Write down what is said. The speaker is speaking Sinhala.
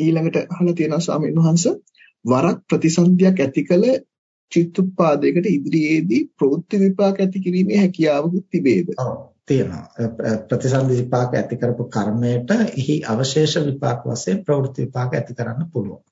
ඊළඟට අහලා තියෙනවා ස්වාමීන් වහන්සේ වරක් ප්‍රතිසන්දියක් ඇති කළ චිත්තුප්පාදයකට ඉදිරියේදී ප්‍රවෘත්ති විපාක ඇති කිරීමේ හැකියාවකුත් තිබේද? ඔව් තියෙනවා. ප්‍රතිසන්දි විපාක ඇති කරපු කර්මයට එහි අවශේෂ විපාක වශයෙන් ප්‍රවෘත්ති විපාක ඇති කරන්න පුළුවන්.